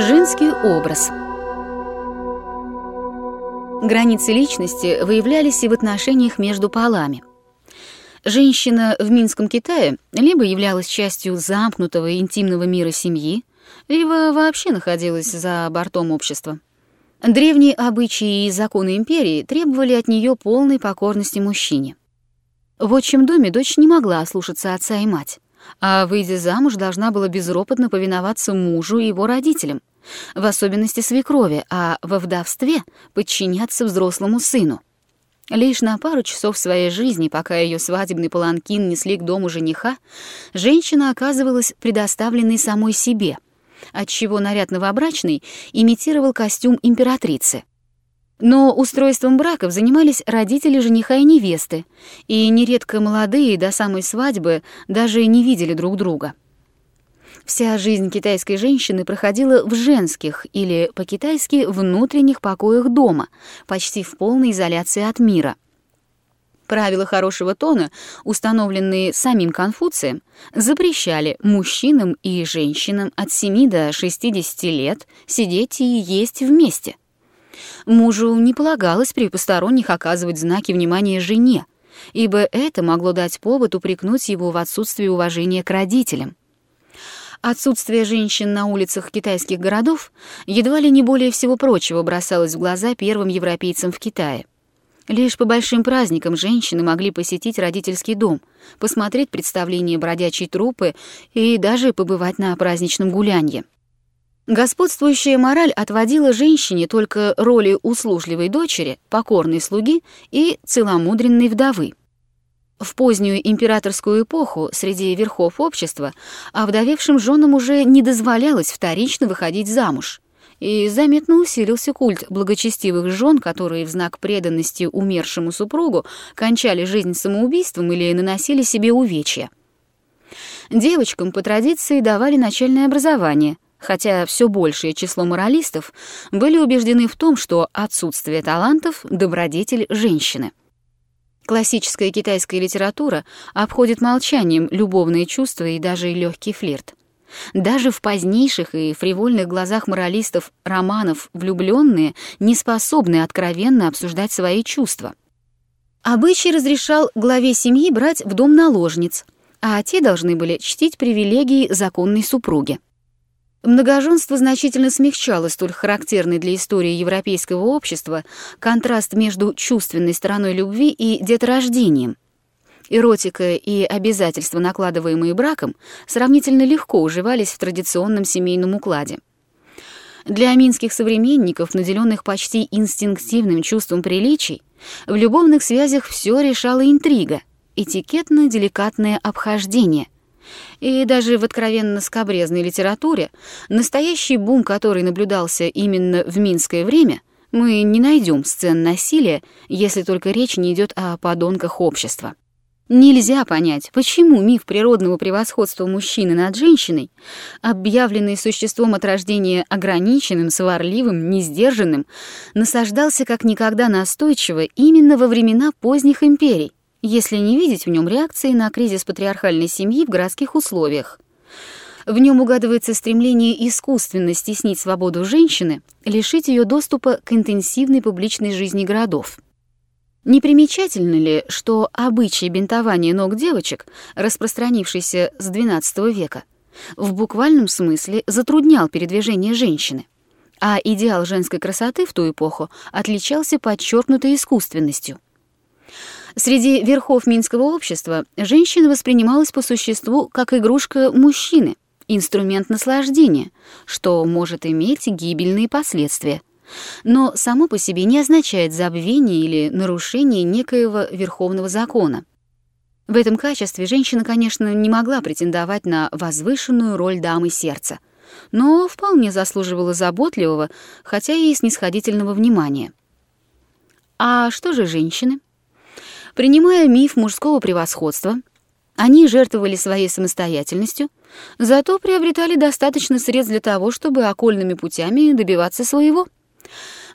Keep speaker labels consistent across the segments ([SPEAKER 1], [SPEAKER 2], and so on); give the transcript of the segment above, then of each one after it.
[SPEAKER 1] Женский образ. Границы личности выявлялись и в отношениях между полами. Женщина в Минском Китае либо являлась частью замкнутого интимного мира семьи, либо вообще находилась за бортом общества. Древние обычаи и законы империи требовали от нее полной покорности мужчине. В отчим доме дочь не могла ослушаться отца и мать, а, выйдя замуж, должна была безропотно повиноваться мужу и его родителям, в особенности свекрови, а во вдовстве подчиняться взрослому сыну. Лишь на пару часов своей жизни, пока ее свадебный паланкин несли к дому жениха, женщина оказывалась предоставленной самой себе, отчего наряд новобрачный имитировал костюм императрицы. Но устройством браков занимались родители жениха и невесты, и нередко молодые до самой свадьбы даже не видели друг друга. Вся жизнь китайской женщины проходила в женских или по-китайски внутренних покоях дома, почти в полной изоляции от мира. Правила хорошего тона, установленные самим Конфуцием, запрещали мужчинам и женщинам от 7 до 60 лет сидеть и есть вместе. Мужу не полагалось при посторонних оказывать знаки внимания жене, ибо это могло дать повод упрекнуть его в отсутствии уважения к родителям. Отсутствие женщин на улицах китайских городов едва ли не более всего прочего бросалось в глаза первым европейцам в Китае. Лишь по большим праздникам женщины могли посетить родительский дом, посмотреть представление бродячей труппы и даже побывать на праздничном гулянье. Господствующая мораль отводила женщине только роли услужливой дочери, покорной слуги и целомудренной вдовы. В позднюю императорскую эпоху среди верхов общества овдовевшим женам уже не дозволялось вторично выходить замуж, и заметно усилился культ благочестивых жен, которые в знак преданности умершему супругу кончали жизнь самоубийством или наносили себе увечья. Девочкам по традиции давали начальное образование, хотя все большее число моралистов были убеждены в том, что отсутствие талантов — добродетель женщины. Классическая китайская литература обходит молчанием любовные чувства и даже легкий флирт. Даже в позднейших и фривольных глазах моралистов романов влюбленные не способны откровенно обсуждать свои чувства. Обычай разрешал главе семьи брать в дом наложниц, а те должны были чтить привилегии законной супруги. Многоженство значительно смягчало столь характерный для истории европейского общества контраст между чувственной стороной любви и деторождением. Эротика и обязательства, накладываемые браком, сравнительно легко уживались в традиционном семейном укладе. Для минских современников, наделенных почти инстинктивным чувством приличий, в любовных связях все решала интрига, этикетно-деликатное обхождение — и даже в откровенно скобрезной литературе настоящий бум, который наблюдался именно в минское время, мы не найдем сцен насилия, если только речь не идет о подонках общества. Нельзя понять, почему миф природного превосходства мужчины над женщиной, объявленный существом от рождения ограниченным, сварливым, несдержанным, насаждался как никогда настойчиво именно во времена поздних империй, если не видеть в нем реакции на кризис патриархальной семьи в городских условиях. В нем угадывается стремление искусственно стеснить свободу женщины, лишить ее доступа к интенсивной публичной жизни городов. Не примечательно ли, что обычай бинтования ног девочек, распространившийся с XII века, в буквальном смысле затруднял передвижение женщины, а идеал женской красоты в ту эпоху отличался подчеркнутой искусственностью — Среди верхов минского общества женщина воспринималась по существу как игрушка мужчины, инструмент наслаждения, что может иметь гибельные последствия. Но само по себе не означает забвение или нарушение некоего верховного закона. В этом качестве женщина, конечно, не могла претендовать на возвышенную роль дамы сердца, но вполне заслуживала заботливого, хотя и снисходительного внимания. А что же женщины? Принимая миф мужского превосходства, они жертвовали своей самостоятельностью, зато приобретали достаточно средств для того, чтобы окольными путями добиваться своего.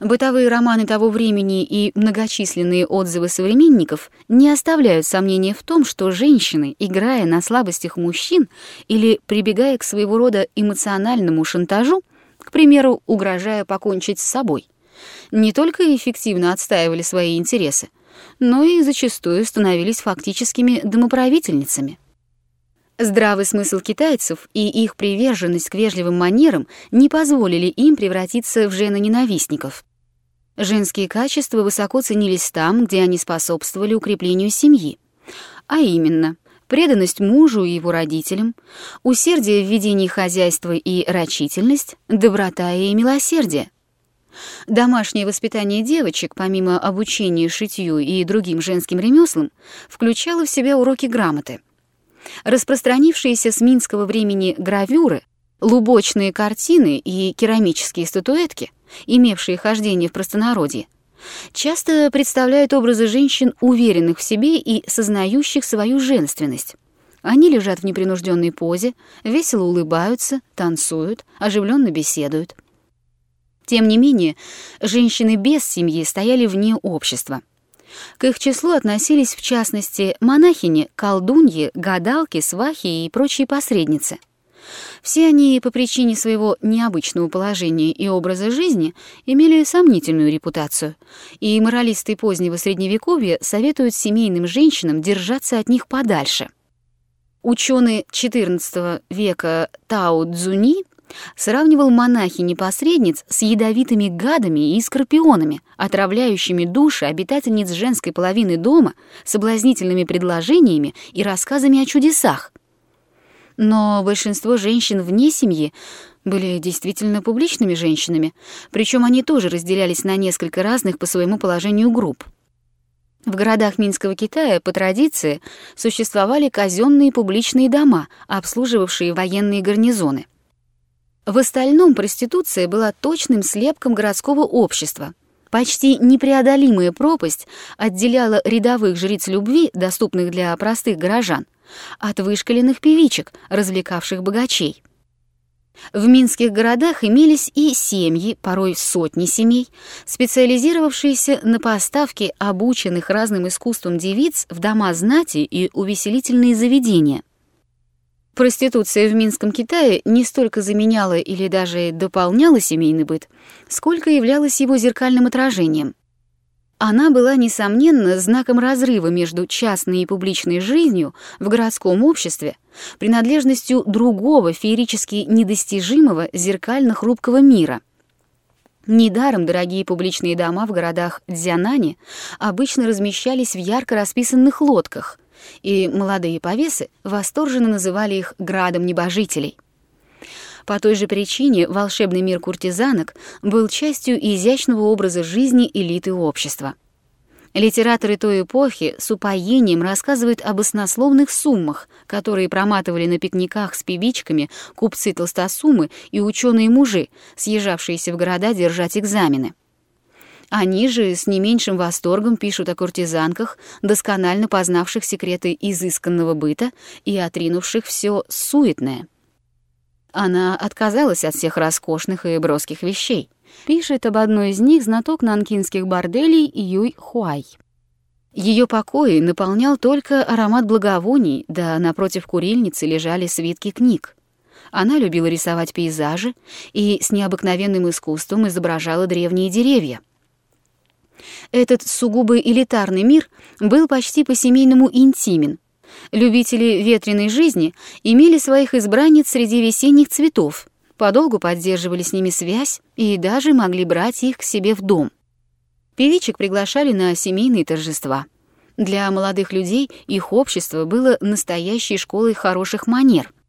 [SPEAKER 1] Бытовые романы того времени и многочисленные отзывы современников не оставляют сомнения в том, что женщины, играя на слабостях мужчин или прибегая к своего рода эмоциональному шантажу, к примеру, угрожая покончить с собой, не только эффективно отстаивали свои интересы, но и зачастую становились фактическими домоправительницами. Здравый смысл китайцев и их приверженность к вежливым манерам не позволили им превратиться в женоненавистников. Женские качества высоко ценились там, где они способствовали укреплению семьи, а именно преданность мужу и его родителям, усердие в ведении хозяйства и рачительность, доброта и милосердие. Домашнее воспитание девочек, помимо обучения шитью и другим женским ремеслам, включало в себя уроки грамоты. Распространившиеся с минского времени гравюры, лубочные картины и керамические статуэтки, имевшие хождение в простонародье, часто представляют образы женщин, уверенных в себе и сознающих свою женственность. Они лежат в непринужденной позе, весело улыбаются, танцуют, оживленно беседуют. Тем не менее, женщины без семьи стояли вне общества. К их числу относились, в частности, монахини, колдуньи, гадалки, свахи и прочие посредницы. Все они по причине своего необычного положения и образа жизни имели сомнительную репутацию, и моралисты позднего Средневековья советуют семейным женщинам держаться от них подальше. Ученый XIV века Тао Цзуни сравнивал монахинь-посредниц с ядовитыми гадами и скорпионами, отравляющими души обитательниц женской половины дома соблазнительными предложениями и рассказами о чудесах. Но большинство женщин вне семьи были действительно публичными женщинами, причем они тоже разделялись на несколько разных по своему положению групп. В городах Минского Китая по традиции существовали казенные публичные дома, обслуживавшие военные гарнизоны. В остальном проституция была точным слепком городского общества. Почти непреодолимая пропасть отделяла рядовых жриц любви, доступных для простых горожан, от вышкаленных певичек, развлекавших богачей. В минских городах имелись и семьи, порой сотни семей, специализировавшиеся на поставке обученных разным искусствам девиц в дома знати и увеселительные заведения – Проституция в Минском Китае не столько заменяла или даже дополняла семейный быт, сколько являлась его зеркальным отражением. Она была, несомненно, знаком разрыва между частной и публичной жизнью в городском обществе, принадлежностью другого феерически недостижимого зеркально-хрупкого мира. Недаром дорогие публичные дома в городах Дзянани обычно размещались в ярко расписанных лодках, и молодые повесы восторженно называли их «градом небожителей». По той же причине волшебный мир куртизанок был частью изящного образа жизни элиты общества. Литераторы той эпохи с упоением рассказывают об оснословных суммах, которые проматывали на пикниках с певичками купцы-толстосумы и ученые-мужи, съезжавшиеся в города держать экзамены. Они же с не меньшим восторгом пишут о куртизанках, досконально познавших секреты изысканного быта и отринувших все суетное. Она отказалась от всех роскошных и броских вещей. Пишет об одной из них знаток нанкинских борделей Юй Хуай. Ее покои наполнял только аромат благовоний, да напротив курильницы лежали свитки книг. Она любила рисовать пейзажи и с необыкновенным искусством изображала древние деревья — этот сугубо элитарный мир был почти по-семейному интимен. Любители ветреной жизни имели своих избранниц среди весенних цветов, подолгу поддерживали с ними связь и даже могли брать их к себе в дом. Певичек приглашали на семейные торжества. Для молодых людей их общество было настоящей школой хороших манер —